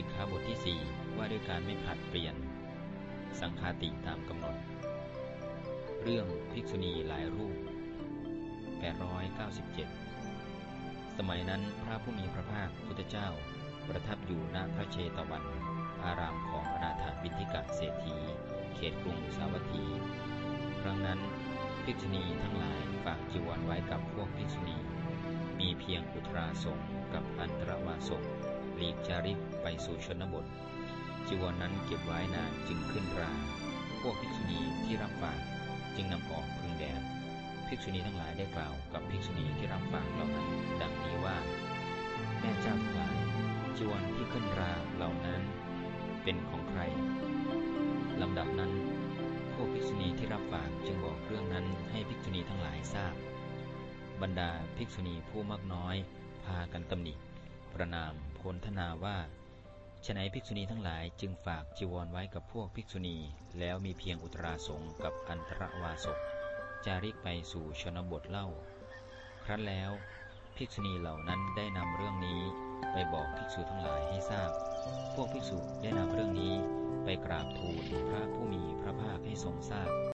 สิกขาบทที่ 4 ว่าด้วยการไม่ผลัดเปลี่ยน สังฆาติตามกำหนด เรื่องภิกษุณีหลายรูป 897 สมัยนั้นพระผู้มีพระภาคพุทธเจ้า ประทับอยู่ณพระเชตวัน อารามของอนาถาบินทิกะเศรษฐี เขตกรุงสาวัตถี ครั้งนั้นภิกษุณีทั้งหลายฝากจีวรไว้กับพวก พียงอุทราสงกับอันตรวาสงหลีกจาริกไปสู่ชนบท จีวรนนั้นเก็บไว้นานจึงขึ้นรา พวกภิกษุณีที่รับฝากจึงนำออกพึงแดดภิกษุณีทั้งหลายได้กล่าวกับภิกษุณีที่รับฝากเหล่านั้น ดังนี้ว่า แม่เจ้าทั้งหลายจีวรที่ขึ้นราเหล่านั้น เป็นของใครลำดับนั้น พวกภิกษุณีที่รับฝากจึงบอกเรื่องนั้นให้ภิกษุณีทั้งหลายทราบ บรรดาภิกษุณีผู้มากน้อย พากันตำหนิประนามโพลธนาว่าฉนัยภิกษุณีทั้งหลายจึงฝากจีวรไว้กับพวกภิกษุณี แล้วมีเพียงอุตราสงกับอันตรวาสกจาริกไปสู่ชนบทเล่า ครั้นแล้วภิกษุณีเหล่านั้นได้นำเรื่องนี้ไปบอกภิกษุทั้งหลายให้ทราบ พวกภิกษุได้นำเรื่องนี้ไปกราบทูลพระผู้มีพระภาคให้ทรงทราบ